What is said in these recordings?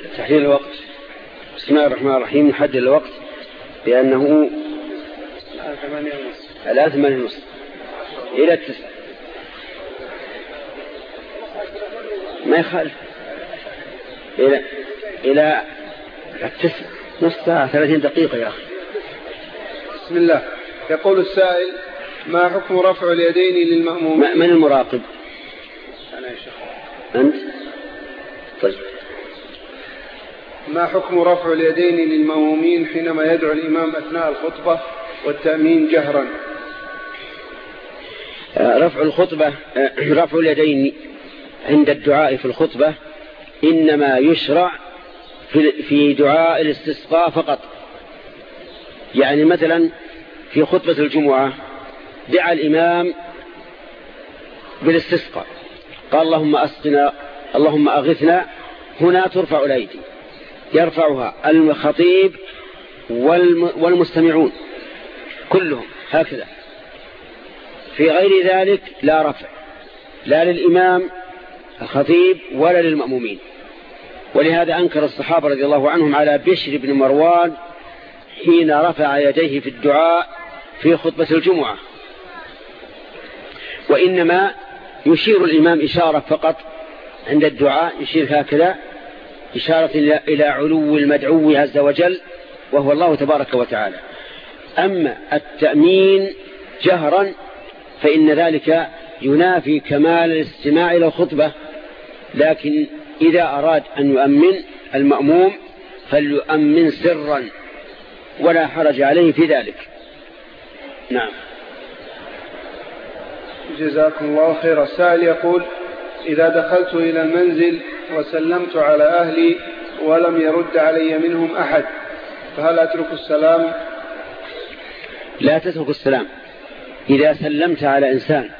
تحديد الوقت. بسم الله الرحمن الرحيم. نحدد الوقت بأنه الآن ثمانية ونصف. إلى التسع ما يخالف. إلى إلى التسع نص ساعة ثلاثين دقيقة يا أخي. بسم الله. يقول السائل ما حكم رفع اليدين للمأمومين من المراقب؟ أنا يا شيخ. أنت؟ طيب. ما حكم رفع اليدين للمأمومين حينما يدعو الإمام أثناء الخطبة والتأمين جهرا؟ رفع الخطبة رفع اليدين عند الدعاء في الخطبة إنما يشرع في دعاء الاستسقاء فقط. يعني مثلا في خطبة الجمعة دعا الإمام بالاستسقاء قال اللهم أسقنا اللهم أغثنا هنا ترفع الأيدي. يرفعها الخطيب والمستمعون كلهم هكذا. في غير ذلك لا رفع لا للإمام الخطيب ولا للمأمومين. ولهذا أنكر الصحابة رضي الله عنهم على بشر بن مروان حين رفع يديه في الدعاء في خطبة الجمعة. وإنما يشير الإمام إشارة فقط عند الدعاء يشير هكذا إشارة إلى علو المدعو عز وجل وهو الله تبارك وتعالى. أما التأمين جهرا فإن ذلك ينافي كمال الاستماع إلى الخطبة. لكن إذا أراد أن يؤمن المأموم فليؤمن سرا ولا حرج عليه في ذلك. نعم. جزاكم الله خير السائل يقول إذا دخلت إلى المنزل وسلمت على أهلي ولم يرد علي منهم أحد. فهل أترك السلام؟ لا تترك السلام. إذا سلمت على إنسان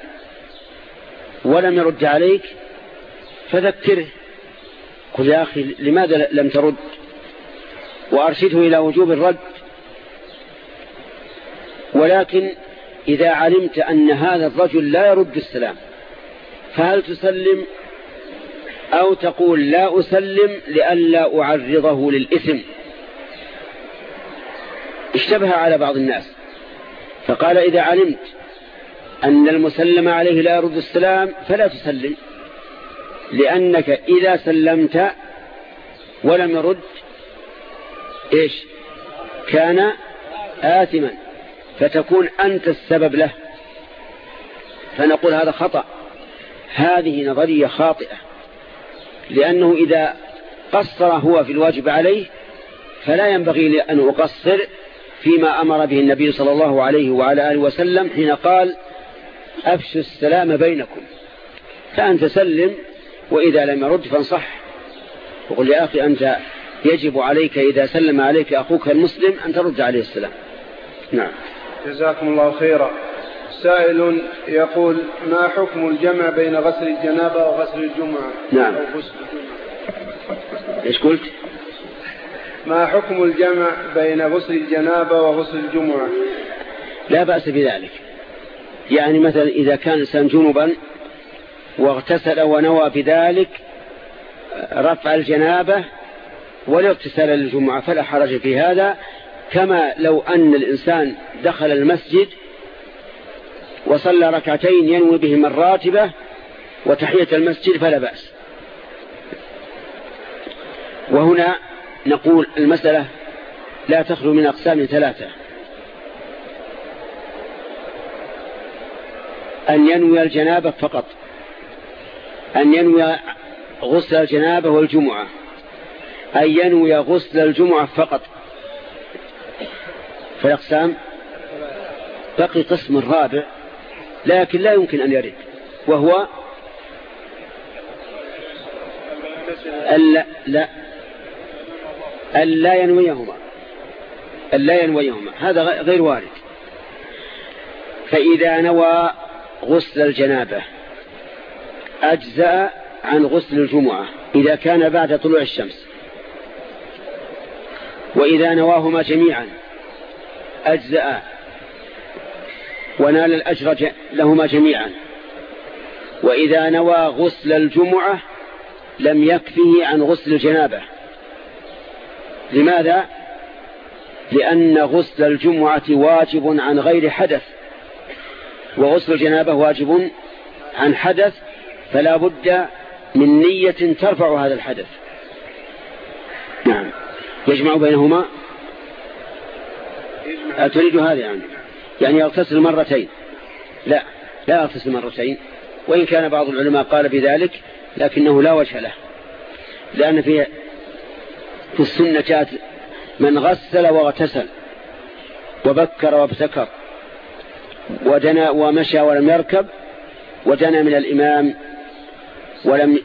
ولم يرد عليك فذكره. قل يا أخي لماذا لم ترد؟ وأرشده إلى وجوب الرد. ولكن إذا علمت أن هذا الرجل لا يرد السلام فهل تسلم؟ أو تقول لا أسلم لئلا أعرضه للإثم. اشتبه على بعض الناس. فقال إذا علمت أن المسلم عليه لا يرد السلام فلا تسلم لأنك إذا سلمت ولم يرد إيش؟ كان آثما فتكون أنت السبب له. فنقول هذا خطأ. هذه نظرية خاطئة. لأنه إذا قصر هو في الواجب عليه فلا ينبغي لأن أقصر فيما أمر به النبي صلى الله عليه وعلى آله وسلم حين قال أفشوا السلام بينكم. فأنت سلم وإذا لم يرد فانصح. وقل يا أخي أنت يجب عليك إذا سلم عليك أخوك المسلم أن ترد عليه السلام. نعم. جزاكم الله خيرا. سائل يقول ما حكم الجمع بين غسل الجنابة وغسل الجمعة؟ نعم. غسل الجمعة. إيش قلت؟ ما حكم الجمع بين غسل الجنابة وغسل الجمعة؟ لا بأس بذلك. يعني مثلا إذا كان الإنسان جنبا واغتسل ونوى بذلك رفع الجنابة والاغتسال للجمعة فلا حرج في هذا. كما لو أن الإنسان دخل المسجد وصلى ركعتين ينوي بهما الراتبة وتحية المسجد فلا بأس. وهنا نقول المسألة لا تخلو من أقسام ثلاثة. أن ينوي الجنابة فقط. أن ينوي غسل الجنابة والجمعة. أن ينوي غسل الجمعة فقط. فالأقسام بقي قسم الرابع. لكن لا يمكن أن يرد. وهو ألا لا ألا ينويهما. ألا ينويهما. هذا غير وارد. فإذا نوى غسل الجنابة أجزأ عن غسل الجمعة إذا كان بعد طلوع الشمس. وإذا نواهما جميعا أجزأ ونال الأجر لهما جميعا. وإذا نوى غسل الجمعة لم يكفه عن غسل الجنابة. لماذا؟ لأن غسل الجمعة واجب عن غير حدث. وغسل الجنابة واجب عن حدث فلا بد من نية ترفع هذا الحدث. نعم. يجمع بينهما؟ تريد هذا يعني. يعني يغتسل مرتين. لا لا يغتسل مرتين. وإن كان بعض العلماء قال بذلك لكنه لا وجه له. لأن في في السنة جاءت من غسل واغتسل وبكر وابتكر ودنا ومشى ولم يركب ودنا من الإمام ولم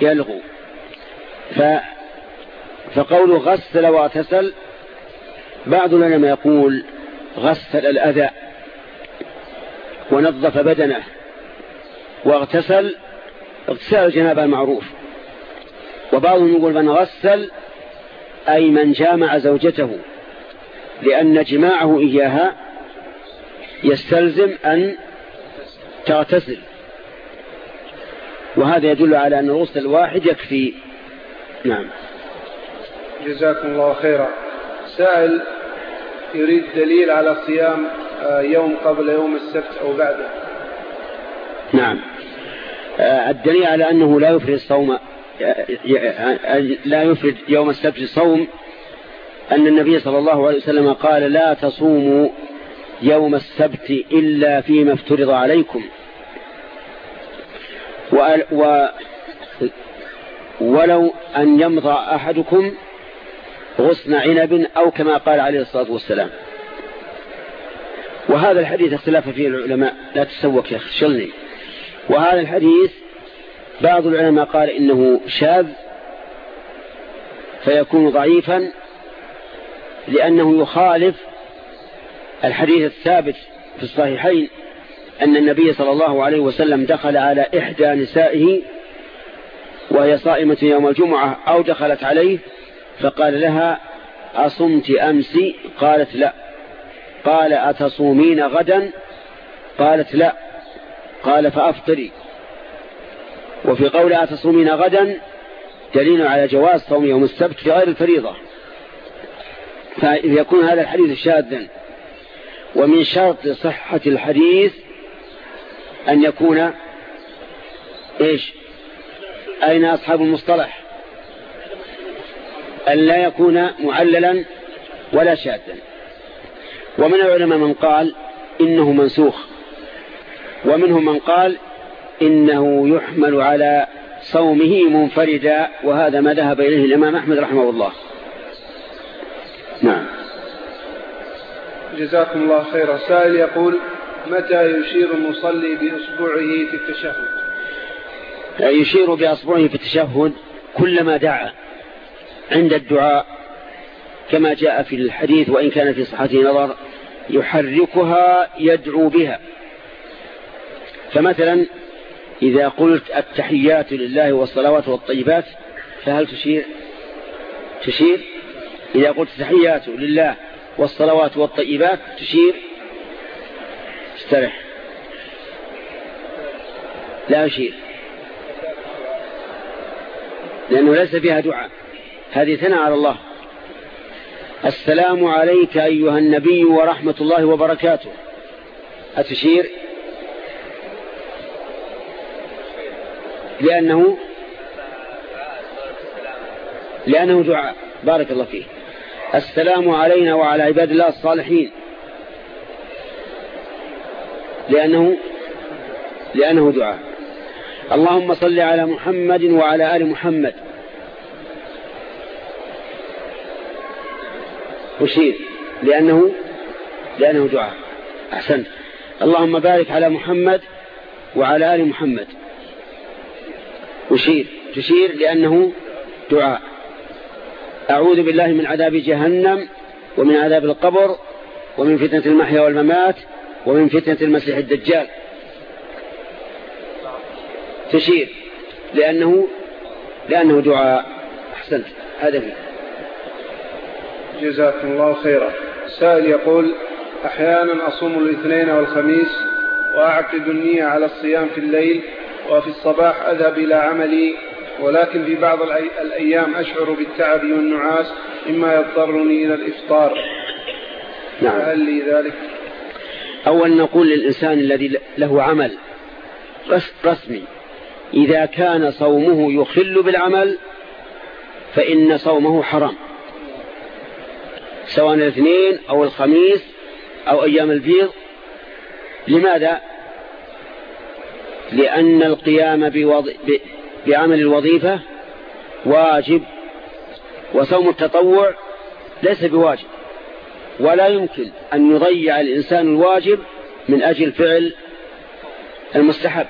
يلغو. ف فقوله غسل واغتسل بعض العلماء يقول غسل الأذى ونظف بدنه واغتسل اغتسال الجنابة المعروف. وبعضهم يقول من غسل أي من جامع زوجته لأن جماعة إياها يستلزم أن تغتسل. وهذا يدل على أن الغسل الواحد يكفي. نعم. جزاكم الله خيرا. سائل يريد دليل على صيام آه، يوم قبل يوم السبت أو بعده. نعم. آه، الدليل على أنه لا يفرد الصوم لا يفرد يوم السبت صوم أن النبي صلى الله عليه وسلم قال لا تصوموا يوم السبت إلا فيما افترض عليكم. ولو أن يمضى أحدكم غصن عنب أو كما قال عليه الصلاة والسلام. وهذا الحديث اختلاف فيه العلماء. لا تسوك يا شلني. وهذا الحديث بعض العلماء قال إنه شاذ فيكون ضعيفا لأنه يخالف الحديث الثابت في الصحيحين أن النبي صلى الله عليه وسلم دخل على إحدى نسائه وهي صائمة يوم الجمعة أو دخلت عليه فقال لها أصمت أمس؟ قالت لا. قال أتصومين غدا؟ قالت لا. قال فأفطري. وفي قول أتصومين غدا؟ دليل على جواز صوم يوم السبت في غير الفريضة. فيكون هذا الحديث شاذا. ومن شرط صحة الحديث أن يكون إيش؟ أين أصحاب المصطلح؟ أن لا يكون معللا ولا شاذا. ومن العلماء من قال إنه منسوخ. ومنهم من قال إنه يحمل على صومه منفردا وهذا ما ذهب إليه الإمام أحمد رحمه الله. نعم. جزاكم الله خيرا. سائل يقول متى يشير المصلي بإصبعه في التشهد؟ يشير بأصبعه في التشهد كلما دعا. عند الدعاء كما جاء في الحديث وإن كان في صحته نظر يحركها يدعو بها. فمثلا إذا قلت التحيات لله والصلوات والطيبات فهل تشير؟ تشير. إذا قلت التحيات لله والصلوات والطيبات تشير. استرح لا أشير لأنه ليس فيها دعاء. هذه ثناء على الله. السلام عليك أيها النبي ورحمة الله وبركاته. أتشير؟ لأنه لأنه دعاء. بارك الله فيه السلام علينا وعلى عباد الله الصالحين. لأنه لأنه دعاء. اللهم صل على محمد وعلى آل محمد. أشير. لأنه لأنه دعاء. أحسنت. اللهم بارك على محمد وعلى آل محمد. أشير. تشير لأنه دعاء. أعوذ بالله من عذاب جهنم ومن عذاب القبر ومن فتنة المحيا والممات ومن فتنة المسيح الدجال. تشير. لأنه لأنه دعاء. أحسنت. هذا فيه. جزاكم الله خيرا. سائل يقول أحيانا أصوم الاثنين والخميس وأعقد النية على الصيام في الليل وفي الصباح أذهب إلى عملي ولكن في بعض الأيام أشعر بالتعب والنعاس مما يضطرني إلى الإفطار. نعم. هل لي ذلك؟ أول نقول للإنسان الذي له عمل رسمي إذا كان صومه يخل بالعمل فإن صومه حرام. سواء الاثنين أو الخميس أو أيام البيض. لماذا؟ لأن القيام بعمل الوظيفة واجب وصوم التطوع ليس بواجب. ولا يمكن أن يضيع الإنسان الواجب من أجل فعل المستحب.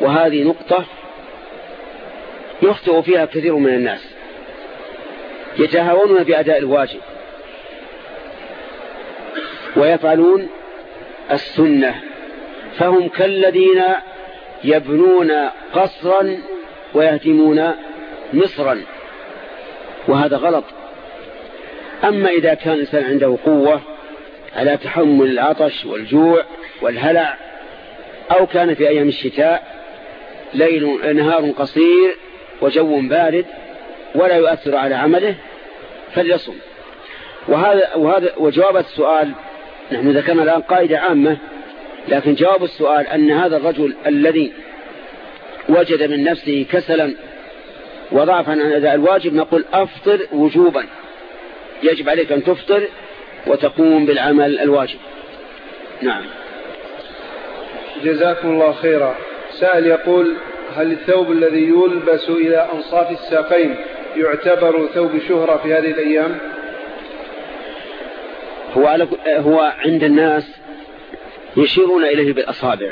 وهذه نقطة يخطئ فيها كثير من الناس. يتهاونون بأداء الواجب. ويفعلون السنة. فهم كالذين يبنون قصرا ويهدمون مصرا. وهذا غلط. أما إذا كان الإنسان عنده قوة على تحمل العطش والجوع والهلع أو كان في أيام الشتاء ليل نهار قصير وجو بارد ولا يؤثر على عمله فليصم. وهذا وهذا وجواب السؤال نحن ذكرنا الآن قاعدة عامة لكن جواب السؤال أن هذا الرجل الذي وجد من نفسه كسلا وضعفا عن أداء الواجب نقول أفطر وجوبا. يجب عليك أن تفطر وتقوم بالعمل الواجب. نعم. جزاكم الله خيرا. سائل يقول هل الثوب الذي يلبس إلى أنصاف الساقين يعتبر ثوب شهرة في هذه الأيام؟ هو, هو عند الناس يشيرون إليه بالأصابع.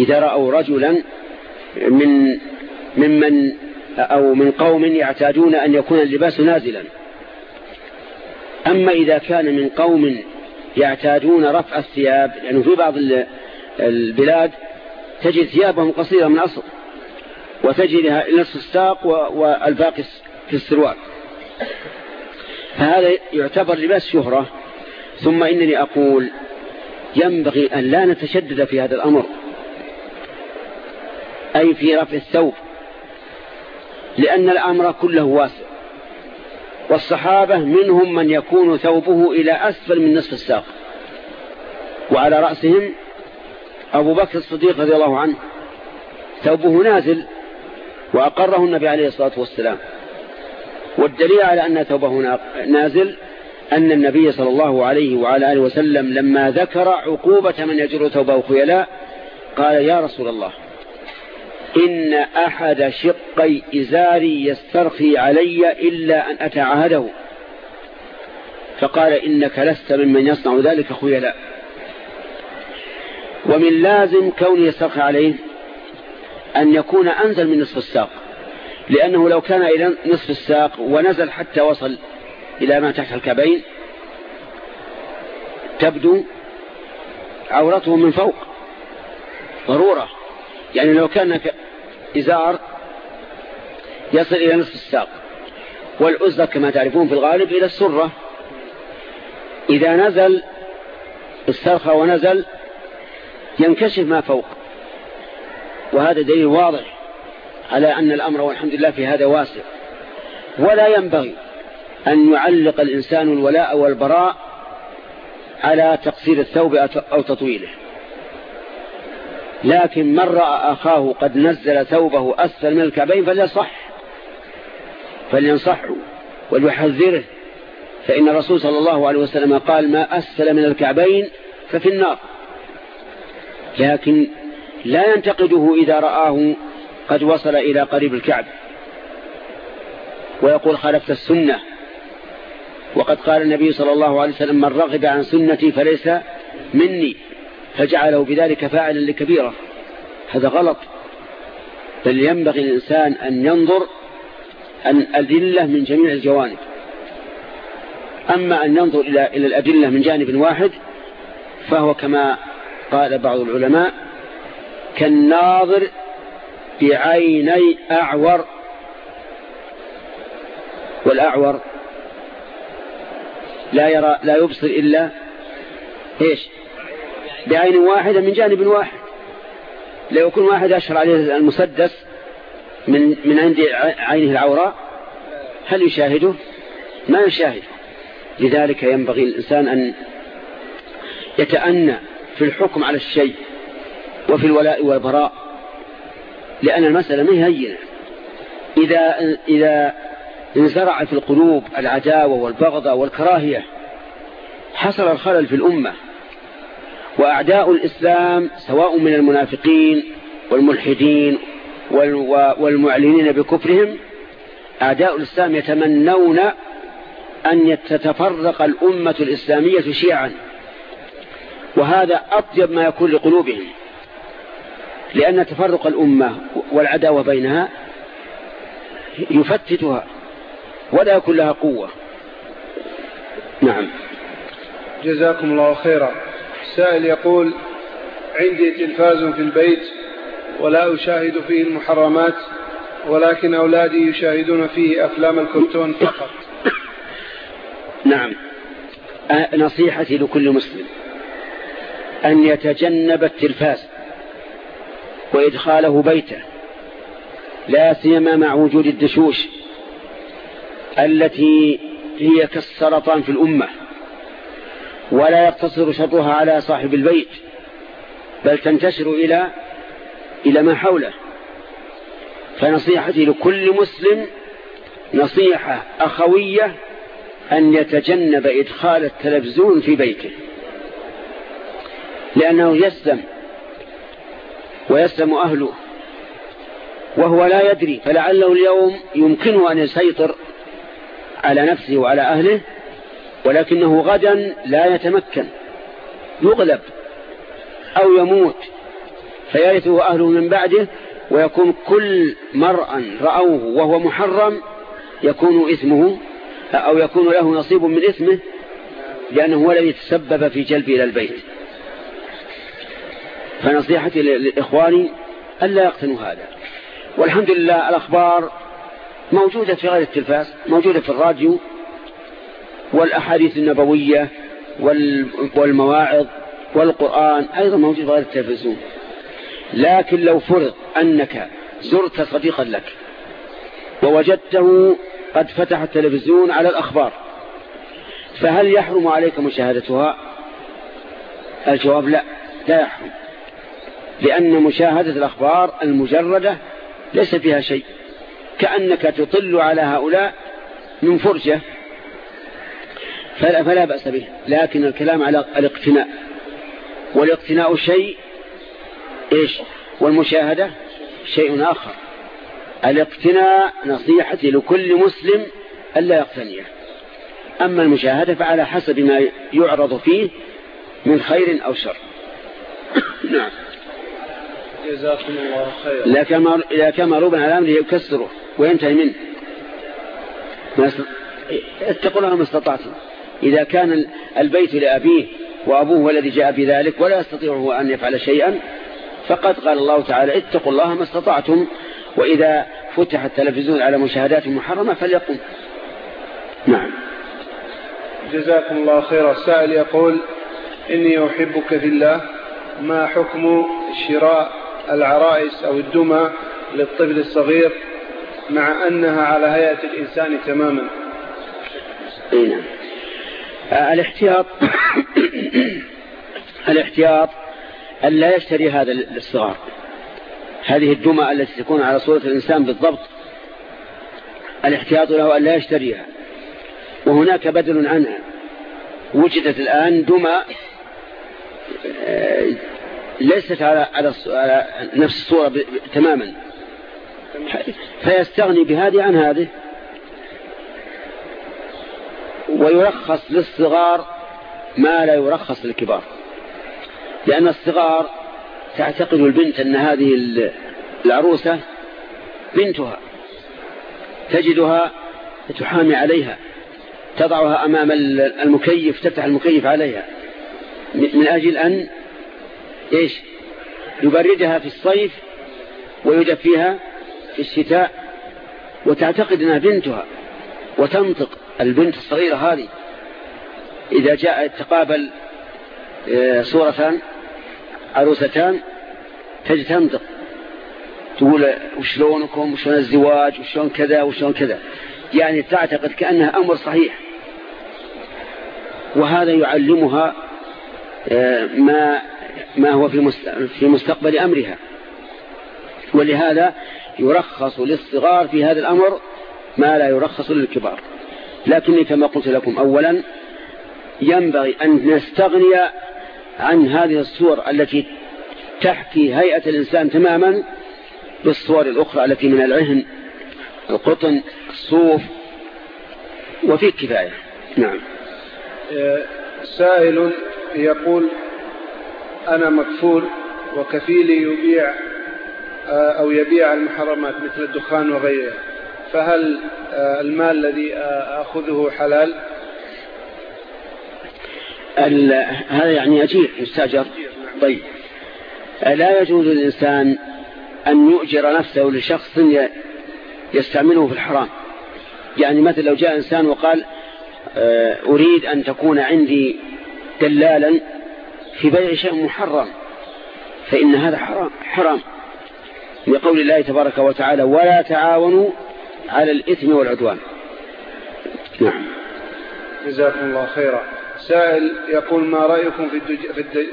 إذا رأوا رجلا من ممن أو من قوم يعتادون أن يكون اللباس نازلا. أما إذا كان من قوم يعتادون رفع الثياب لأنه يعني في بعض البلاد تجد ثيابهم قصيرة من أصل وتجدها نصف الساق والباقي في السروال. فهذا يعتبر لباس شهرة. ثم إنني أقول ينبغي أن لا نتشدد في هذا الأمر. أي في رفع الثوب. لأن الأمر كله واسع. والصحابة منهم من يكون ثوبه إلى أسفل من نصف الساق. وعلى رأسهم أبو بكر الصديق رضي الله عنه. ثوبه نازل. وأقره النبي عليه الصلاة والسلام. والدليل على أن ثوبه نازل أن النبي صلى الله عليه وعلى آله وسلم لما ذكر عقوبة من يجر ثوبه خيلاء قال يا رسول الله إن أحد شقي إزاري يسترخي علي إلا أن أتعهده فقال إنك لست ممن يصنع ذلك خيلاء. ومن لازم كونه يسترخي عليه أن يكون أنزل من نصف الساق لأنه لو كان إلى نصف الساق ونزل حتى وصل إلى ما تحت الكبين تبدو عورته من فوق ضرورة. يعني لو كان إزار يصل إلى نصف الساق والأزة كما تعرفون في الغالب إلى السرة. إذا نزل استرخى ونزل ينكشف ما فوق. وهذا دليل واضح على أن الأمر والحمد لله في هذا واسع. ولا ينبغي أن يعلق الإنسان الولاء والبراء على تقصير الثوب أو تطويله. لكن من رأى أخاه قد نزل ثوبه أسفل من الكعبين فليصح. فلينصحه وليحذره. فإن الرسول صلى الله عليه وسلم قال ما أسفل من الكعبين ففي النار. لكن لا ينتقده إذا رآه قد وصل إلى قريب الكعب. ويقول خالفت السنة. وقد قال النبي صلى الله عليه وسلم من رغب عن سنتي فليس مني فجعله بذلك فاعلا لكبيرة. هذا غلط. بل ينبغي الإنسان أن ينظر الأدلة من جميع الجوانب. أما أن ينظر إلى الأدلة من جانب واحد فهو كما قال بعض العلماء كالناظر بعيني أعور. والأعور لا يرى لا يبصر إلا إيش؟ بعين واحدة من جانب واحد. لو يكون واحد أشهر عليه المسدس من, من عند عينه العوراء هل يشاهده؟ ما يشاهده لذلك ينبغي الإنسان أن يتأنى في الحكم على الشيء. وفي الولاء والبراء لأن المسألة ما هينة. إذا, إذا انزرع في القلوب العداوة والبغضة والكراهية حصل الخلل في الأمة. وأعداء الإسلام سواء من المنافقين والملحدين والمعلنين بكفرهم أعداء الإسلام يتمنون أن تتفرق الأمة الإسلامية شيعا. وهذا أطيب ما يكون لقلوبهم. لأن تفرق الأمة والعداوة بينها يفتتها ولا يكون لها قوة. نعم. جزاكم الله خيرا. سائل يقول عندي تلفاز في البيت ولا أشاهد فيه المحرمات ولكن أولادي يشاهدون فيه أفلام الكرتون فقط. نعم. نصيحتي لكل مسلم أن يتجنب التلفاز. وإدخاله بيته لا سيما مع وجود الدشوش التي هي كالسرطان في الأمة ولا يقتصر شرها على صاحب البيت بل تنتشر إلى إلى ما حوله. فنصيحتي لكل مسلم نصيحة أخوية أن يتجنب إدخال التلفزيون في بيته لأنه يسلم ويسلم أهله وهو لا يدري فلعله اليوم يمكنه أن يسيطر على نفسه وعلى أهله ولكنه غدا لا يتمكن. يغلب أو يموت فيرثه أهله من بعده ويكون كل مرء رأوه وهو محرم يكون إثمه أو يكون له نصيب من إثمه لأنه هو الذي تسبب في جلبه إلى البيت. فنصيحتي لإخواني ألا يقتنوا هذا. والحمد لله الأخبار موجودة في غير التلفاز موجودة في الراديو والأحاديث النبوية والمواعظ والقرآن أيضا موجود في غير التلفزيون. لكن لو فرض أنك زرت صديقا لك ووجدته قد فتح التلفزيون على الأخبار فهل يحرم عليك مشاهدتها؟ الجواب لا لا يحرم. لأن مشاهدة الأخبار المجردة ليس فيها شيء. كأنك تطل على هؤلاء من فرجة. فلا, فلا بأس به. لكن الكلام على الاقتناء. والاقتناء شيء إيش؟ والمشاهدة شيء آخر. الاقتناء نصيحتي لكل مسلم ألا يقتنيه أما المشاهدة فعلى حسب ما يعرض فيه من خير أو شر. نعم. جزاكم الله خيرا. إذا كان إذا كان على أمره يكسره وينتهي منه. اتقوا الله ما استطعتم. إذا كان البيت لأبيه وأبوه هو الذي جاء بذلك ولا يستطيع أن يفعل شيئا فقد قال الله تعالى اتقوا الله ما استطعتم. وإذا فتح التلفزيون على مشاهدات محرمة فليقم. نعم. جزاكم الله خيرا. السائل يقول إني أحبك في الله ما حكم شراء العرائس أو الدمى للطفل الصغير مع أنها على هيئة الإنسان تماما. نعم الاحتياط الاحتياط أن لا يشتري هذا للصغار هذه الدمى التي تكون على صورة الإنسان بالضبط الاحتياط له أن لا يشتريها. وهناك بدل عنها. وجدت الآن دمى آه، ليست على على نفس الصورة تماما. فيستغني بهذه عن هذه. ويرخص للصغار ما لا يرخص للكبار. لأن الصغار تعتقد البنت أن هذه العروسة بنتها. تجدها تحامي عليها. تضعها أمام المكيف تفتح المكيف عليها. من أجل أن إيش؟ يبردها في الصيف ويدفيها في الشتاء وتعتقد أنها بنتها وتنطق البنت الصغيرة هذه. إذا جاء تقابل آه، صورتان عروستان تجد تنطق. تقول وشلونكم؟ وشلون الزواج؟ وشلون كذا؟ وشلون كذا. يعني تعتقد كأنها أمر صحيح. وهذا يعلمها آه، ما ما هو في مستقبل أمرها. ولهذا يرخص للصغار في هذا الأمر ما لا يرخص للكبار. لكني كما قلت لكم أولا ينبغي أن نستغني عن هذه الصور التي تحكي هيئة الإنسان تماما بالصور الأخرى التي من العهن القطن الصوف وفي كفاية. نعم. سائل يقول أنا مكفول وكفيلي يبيع أو يبيع المحرمات مثل الدخان وغيرها. فهل المال الذي أخذه حلال؟ هذا يعني أجير يستأجر؟ طيب. لا يجوز للإنسان أن يؤجر نفسه لشخص يستعمله في الحرام. يعني مثل لو جاء إنسان وقال آه، أريد أن تكون عندي دلالا في بيع شيء محرم فإن هذا حرام حرام. لقول الله تبارك وتعالى ولا تعاونوا على الإثم والعدوان نعم. جزاكم الله خيرا. سائل يقول ما رأيكم في الدج...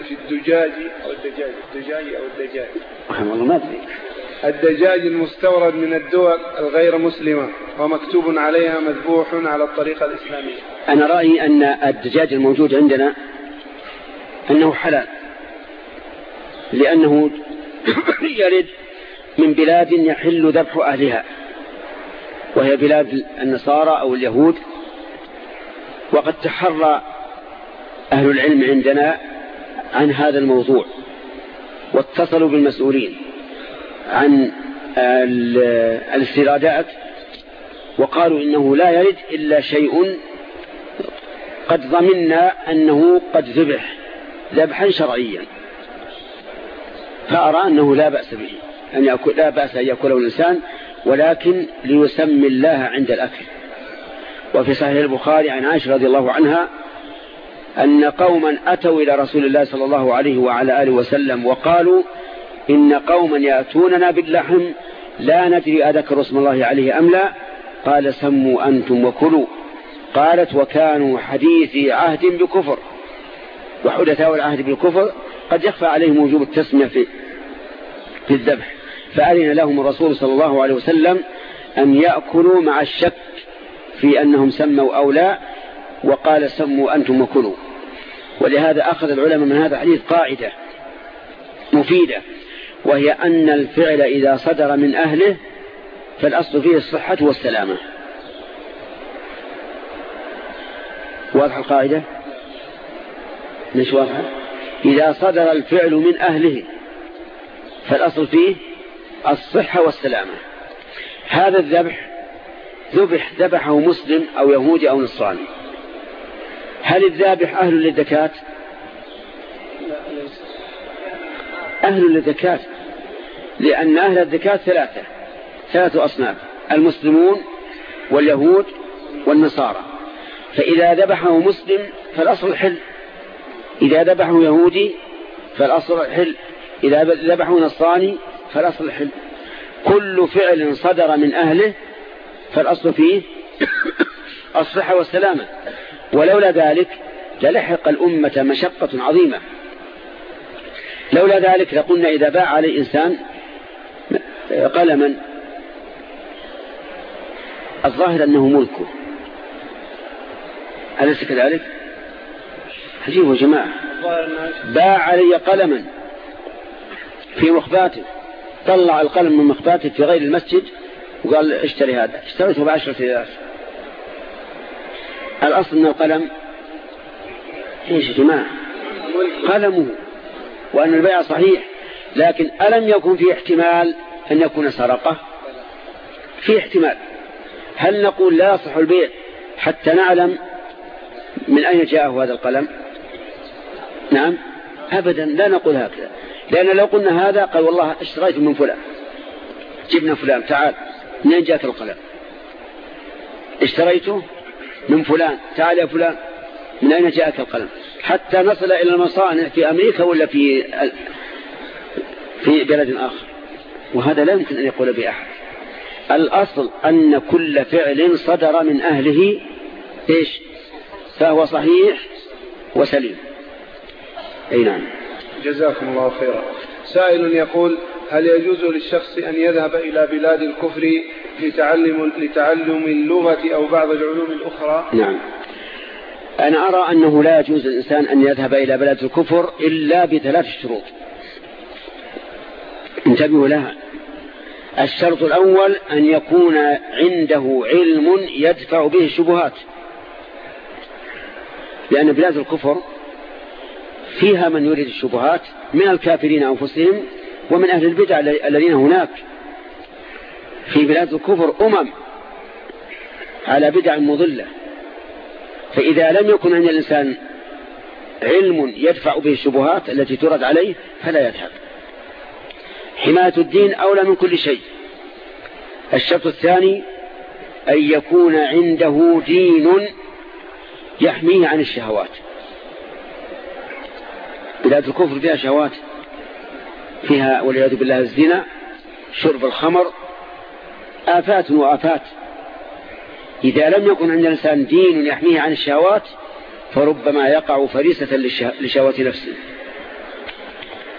في الدجاج أو الدجاج؟ الدجاج أو الدجاج؟ والله ما أدري. الدجاج المستورد من الدول الغير مسلمة ومكتوب عليها مذبوح على الطريقة الإسلامية. أنا رأيي أن الدجاج الموجود عندنا أنه حلال لأنه يرد من بلاد يحل ذبح أهلها وهي بلاد النصارى أو اليهود وقد تحرى أهل العلم عندنا عن هذا الموضوع واتصلوا بالمسؤولين عن الاستيرادات وقالوا إنه لا يرد إلا شيء قد ضمنا أنه قد ذبح. ذبحا شرعيا. فأرى أنه لا بأس به أن يأكل لا بأس أن يأكله الإنسان ولكن ليسمي الله عند الأكل. وفي صحيح البخاري عن عائشة رضي الله عنها أن قوما أتوا إلى رسول الله صلى الله عليه وعلى آله وسلم وقالوا إن قوما يأتوننا باللحم لا ندري أذكر اسم الله عليه أم لا. قال سموا أنتم وكلوا. قالت وكانوا حديثي عهد بكفر. وحدثاء العهد بالكفر قد يخفى عليهم وجوب التسمية في, في الذبح. فأذن لهم الرسول صلى الله عليه وسلم أن يأكلوا مع الشك في أنهم سموا أو لا وقال سموا أنتم وكلوا. ولهذا أخذ العلماء من هذا الحديث قاعدة مفيدة وهي أن الفعل إذا صدر من أهله فالأصل فيه الصحة والسلامة. واضح القاعدة؟ واضحة؟ إذا صدر الفعل من أهله فالأصل فيه الصحة والسلامة. هذا الذبح ذبح ذبحه مسلم أو يهودي أو نصراني. هل الذابح أهل للذكاة أهل للذكاة لأن أهل الذكاة ثلاثة ثلاثة أصناف المسلمون واليهود والنصارى. فإذا ذبحه مسلم فالأصل الحل إذا ذبحه يهودي فالأصل الحل إذا ذبحه نصراني فالأصل الحل كل فعل صدر من أهله فالأصل فيه الصحة والسلامة. ولولا ذلك للحق الأمة مشقة عظيمة. لولا ذلك لقلنا إذا باع عليه إنسان قلما الظاهر أنه ملكه. أليس كذلك؟ عجيب يا جماعة. باع علي قلما في مخباته. طلع القلم من مخباته في غير المسجد وقال اشتري هذا. اشتريته بعشرة ريال. الأصل أن القلم إيش يا جماعة؟ قلمه. وأن البيع صحيح. لكن ألم يكن في احتمال أن يكون سرقة؟ في احتمال. هل نقول لا يصح البيع حتى نعلم من أين جاءه هذا القلم؟ نعم. أبدا لا نقول هكذا. لأن لو قلنا هذا قال والله اشتريته من فلان؟ جبنا فلان تعال. منين جاك القلم؟ اشتريته من فلان. تعال يا فلان. من أين جاءك القلم؟ حتى نصل إلى المصانع في أمريكا ولا في في بلد آخر. وهذا لا يمكن أن يقول بأحد. الأصل أن كل فعل صدر من أهله إيش؟ فهو صحيح وسليم. أي نعم. جزاكم الله خيرا. سائل يقول هل يجوز للشخص أن يذهب إلى بلاد الكفر لتعلم, لتعلم اللغة أو بعض العلوم الأخرى؟ نعم. أنا أرى أنه لا يجوز للإنسان أن يذهب إلى بلاد الكفر إلا بثلاث شروط. انتبهوا لها. الشرط الأول أن يكون عنده علم يدفع به الشبهات. لأن بلاد الكفر فيها من يريد الشبهات من الكافرين أنفسهم ومن أهل البدع الذين هناك في بلاد الكفر أمم على بدع مضلة. فإذا لم يكن عند الإنسان علم يدفع به الشبهات التي ترد عليه فلا يذهب. حماية الدين أولى من كل شيء. الشرط الثاني أن يكون عنده دين يحميه عن الشهوات. بلاد الكفر فيها شهوات فيها والعياذ بالله الزنا شرب الخمر آفات وآفات. إذا لم يكن عند الإنسان دين يحميه عن الشهوات فربما يقع فريسة لشهوة نفسه.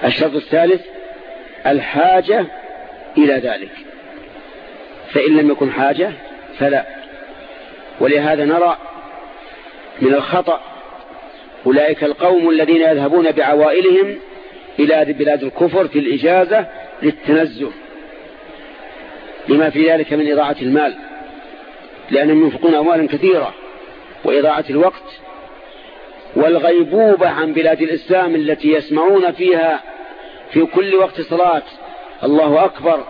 الشرط الثالث الحاجة إلى ذلك. فإن لم يكن حاجة فلا. ولهذا نرى من الخطأ أولئك القوم الذين يذهبون بعوائلهم إلى بلاد الكفر في الإجازة للتنزه لما في ذلك من إضاعة المال لأنهم ينفقون أموالا كثيرة وإضاعة الوقت والغيبوبة عن بلاد الإسلام التي يسمعون فيها في كل وقت صلاة. الله أكبر.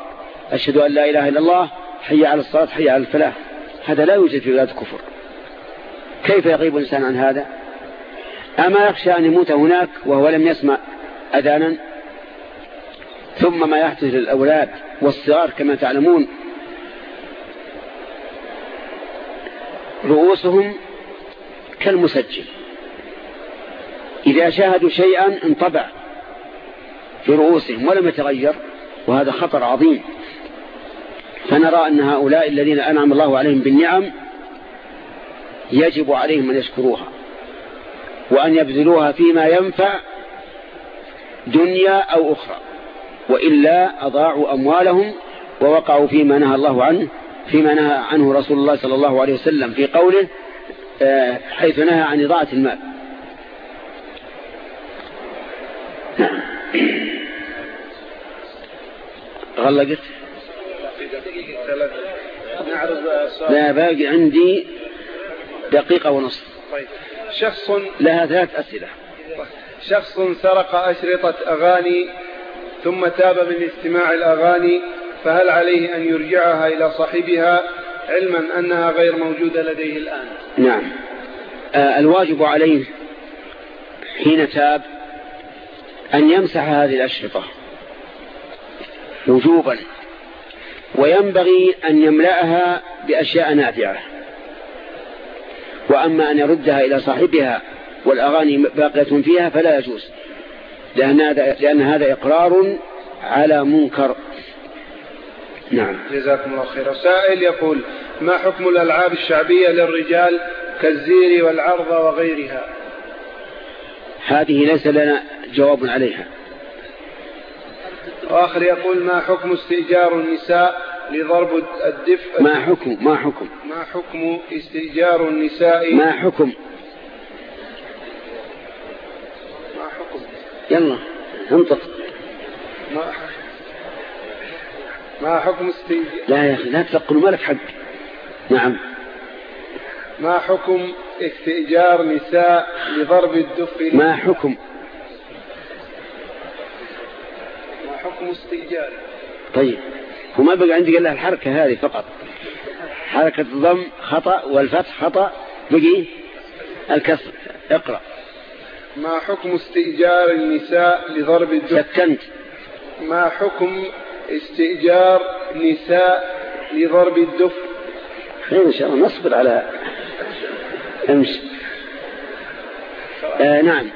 أشهد أن لا إله إلا الله. حي على الصلاة حي على الفلاح. هذا لا يوجد في بلاد الكفر. كيف يغيب الإنسان عن هذا؟ أما يخشى أن يموت هناك وهو لم يسمع أذانا ثم ما يحدث للأولاد والصغار كما تعلمون رؤوسهم كالمسجل. إذا شاهدوا شيئا انطبع في رؤوسهم ولم يتغير وهذا خطر عظيم. فنرى أن هؤلاء الذين أنعم الله عليهم بالنعم يجب عليهم أن يشكروها. وأن يبذلوها فيما ينفع دنيا أو أخرى وإلا أضاعوا أموالهم ووقعوا فيما نهى الله عنه فيما نهى عنه رسول الله صلى الله عليه وسلم في قوله آه، حيث نهى عن إضاعة المال. غلقت لا باقي عندي دقيقة ونصف. طيب. شخص لها ثلاث أسئلة. شخص سرق أشرطة أغاني ثم تاب من استماع الأغاني فهل عليه أن يرجعها إلى صاحبها علما أنها غير موجودة لديه الآن؟ نعم. آه الواجب عليه حين تاب أن يمسح هذه الأشرطة وجوبا وينبغي أن يملأها بأشياء نافعة. وأما أن يردها إلى صاحبها والأغاني باقية فيها فلا يجوز لأن هذا, لأن هذا إقرار على منكر. نعم. جزاكم الله خيرا. سائل يقول ما حكم الألعاب الشعبية للرجال كالزير والعرض وغيرها؟ هذه ليس لنا جواب عليها. وآخر يقول ما حكم استئجار النساء لضرب الدفء. ما حكم؟ ما حكم؟ ما حكم استئجار النساء؟ ما حكم؟ ما حكم؟ يلا انطق. ما ما حكم استئجار؟ لا يا أخي لا تقول ما لك حق. نعم. ما حكم استئجار نساء لضرب الدف ما حكم؟ ما حكم استئجار؟ طيب. وما بقى عندي إلا الحركة هذه فقط. حركة الضم خطأ والفتح خطأ. بقي الكسر. اقرأ. ما حكم استئجار النساء لضرب الدف سكنت. ما حكم استئجار نساء لضرب الدف؟ خير إن شاء الله. نصبر على امشي آه نعم.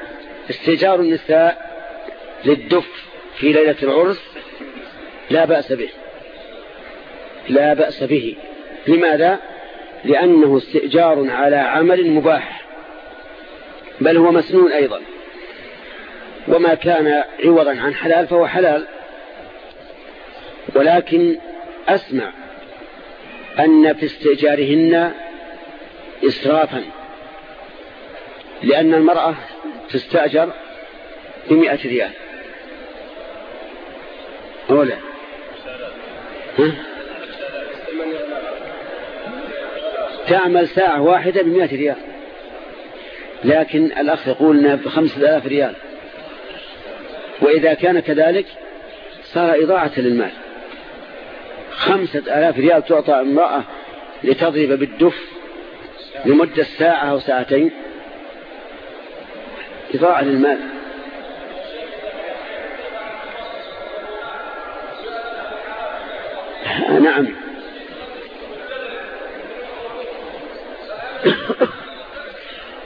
استئجار النساء للدف في ليلة العرس لا بأس به. لا بأس به. لماذا؟ لأنه استئجار على عمل مباح. بل هو مسنون أيضا. وما كان عوضا عن حلال فهو حلال. ولكن أسمع أن في استئجارهن إسرافا. لأن المرأة تستأجر بمئة ريال. أولا. ها؟ تعمل ساعة واحدة بمئة ريال. لكن الأخ يقول أنها بخمسة آلاف ريال. وإذا كان كذلك صار إضاعة للمال. خمسة آلاف ريال تعطى امرأة لتضرب بالدف لمدة ساعة أو ساعتين. إضاعة للمال.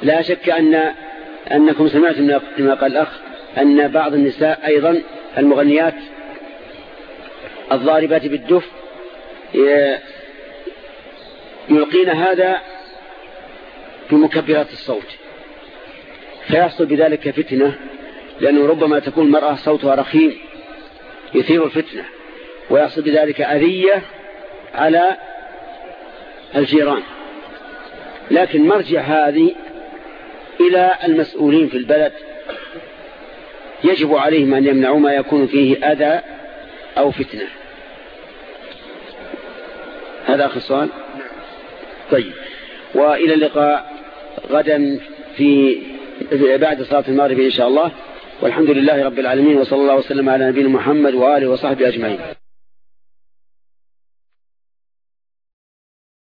لا شك أن أنكم سمعتم كما قال الأخ أن بعض النساء أيضا المغنيات الضاربات بالدف يلقين هذا بمكبرات الصوت. فيحصل بذلك فتنة لأنه ربما تكون المرأة صوتها رخيم يثير الفتنة. ويحصل بذلك أذية على الجيران. لكن مرجع هذه إلى المسؤولين في البلد. يجب عليهم أن يمنعوا ما يكون فيه أذى أو فتنة. هذا السؤال طيب. وإلى اللقاء غدا في بعد صلاة المغرب إن شاء الله. والحمد لله رب العالمين وصلى الله وسلم على نبينا محمد وآله وصحبه أجمعين.